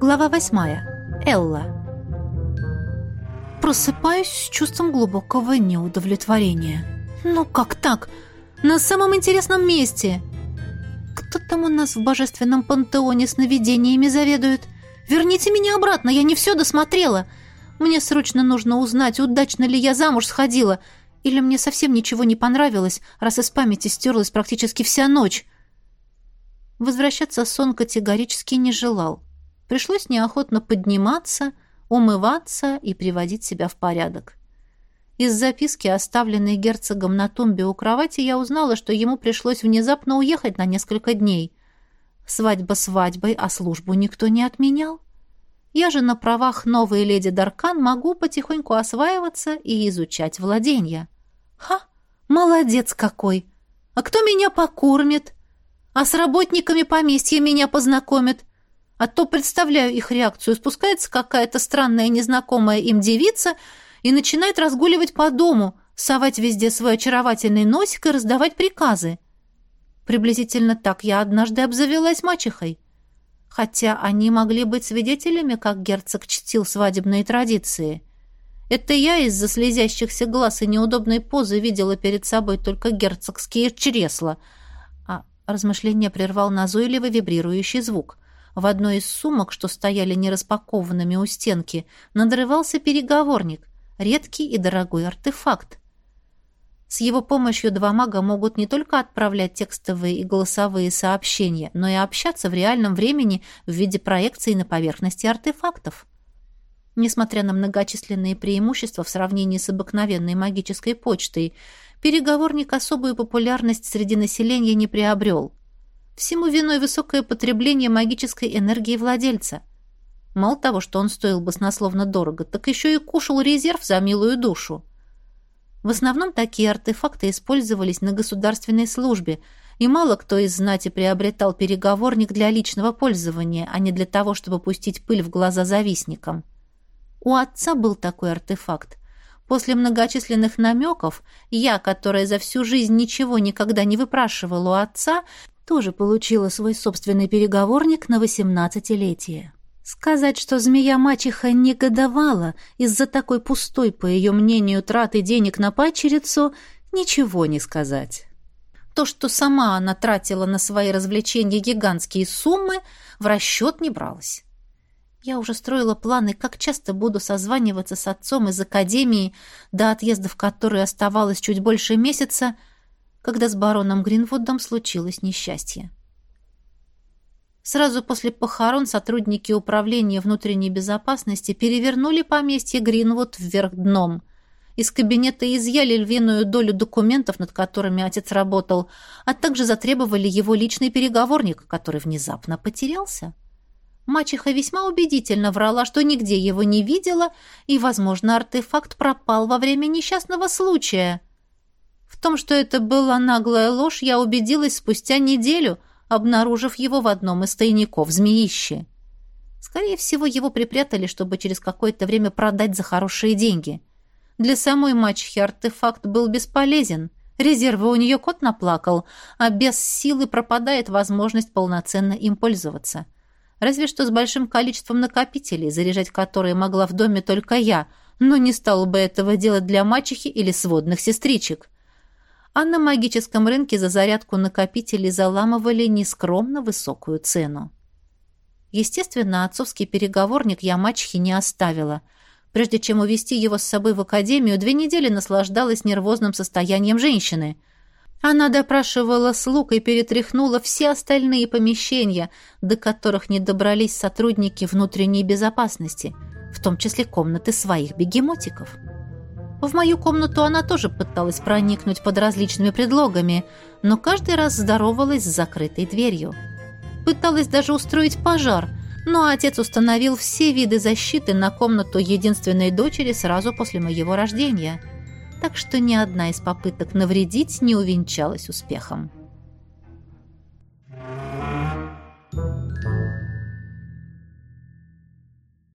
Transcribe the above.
Глава восьмая. Элла. Просыпаюсь с чувством глубокого неудовлетворения. Ну как так? На самом интересном месте. Кто там у нас в божественном пантеоне сновидениями заведует? Верните меня обратно, я не все досмотрела. Мне срочно нужно узнать, удачно ли я замуж сходила, или мне совсем ничего не понравилось, раз из памяти стерлась практически вся ночь. Возвращаться сон категорически не желал. Пришлось неохотно подниматься, умываться и приводить себя в порядок. Из записки, оставленной герцогом на тумбе у кровати, я узнала, что ему пришлось внезапно уехать на несколько дней. Свадьба свадьбой, а службу никто не отменял. Я же на правах новой леди Даркан могу потихоньку осваиваться и изучать владения. Ха! Молодец какой! А кто меня покормит? А с работниками поместья меня познакомит? А то представляю их реакцию. Спускается какая-то странная незнакомая им девица и начинает разгуливать по дому, совать везде свой очаровательный носик и раздавать приказы. Приблизительно так я однажды обзавелась мачехой. Хотя они могли быть свидетелями, как герцог чтил свадебные традиции. Это я из-за слезящихся глаз и неудобной позы видела перед собой только герцогские чресла. А размышление прервал назойливо вибрирующий звук — в одной из сумок, что стояли нераспакованными у стенки, надрывался переговорник, редкий и дорогой артефакт. С его помощью два мага могут не только отправлять текстовые и голосовые сообщения, но и общаться в реальном времени в виде проекций на поверхности артефактов. Несмотря на многочисленные преимущества в сравнении с обыкновенной магической почтой, переговорник особую популярность среди населения не приобрел. Всему виной высокое потребление магической энергии владельца. Мало того, что он стоил баснословно дорого, так еще и кушал резерв за милую душу. В основном такие артефакты использовались на государственной службе, и мало кто из знати приобретал переговорник для личного пользования, а не для того, чтобы пустить пыль в глаза завистникам. У отца был такой артефакт. После многочисленных намеков я, которая за всю жизнь ничего никогда не выпрашивала у отца, тоже получила свой собственный переговорник на восемнадцатилетие. Сказать, что змея-мачеха негодовала из-за такой пустой, по ее мнению, траты денег на падчерицу, ничего не сказать. То, что сама она тратила на свои развлечения гигантские суммы, в расчет не бралась. Я уже строила планы, как часто буду созваниваться с отцом из академии, до отъезда в которой оставалось чуть больше месяца — когда с бароном Гринвудом случилось несчастье. Сразу после похорон сотрудники управления внутренней безопасности перевернули поместье Гринвуд вверх дном. Из кабинета изъяли львиную долю документов, над которыми отец работал, а также затребовали его личный переговорник, который внезапно потерялся. Мачеха весьма убедительно врала, что нигде его не видела, и, возможно, артефакт пропал во время несчастного случая. В том, что это была наглая ложь, я убедилась спустя неделю, обнаружив его в одном из тайников змеище. Скорее всего, его припрятали, чтобы через какое-то время продать за хорошие деньги. Для самой мачехи артефакт был бесполезен. Резервы у нее кот наплакал, а без силы пропадает возможность полноценно им пользоваться. Разве что с большим количеством накопителей, заряжать которые могла в доме только я, но не стала бы этого делать для мачехи или сводных сестричек а на магическом рынке за зарядку накопителей заламывали нескромно высокую цену. Естественно, отцовский переговорник я мачехе не оставила. Прежде чем увести его с собой в академию, две недели наслаждалась нервозным состоянием женщины. Она допрашивала слуг и перетряхнула все остальные помещения, до которых не добрались сотрудники внутренней безопасности, в том числе комнаты своих бегемотиков. В мою комнату она тоже пыталась проникнуть под различными предлогами, но каждый раз здоровалась с закрытой дверью. Пыталась даже устроить пожар, но отец установил все виды защиты на комнату единственной дочери сразу после моего рождения. Так что ни одна из попыток навредить не увенчалась успехом.